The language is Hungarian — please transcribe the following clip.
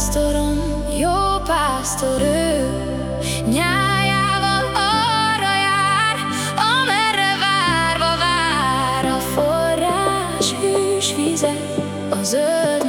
pásztorom, jó pásztor ő, nyájával arra jár, amerre várva vár a forrás hűs vize, a zöld.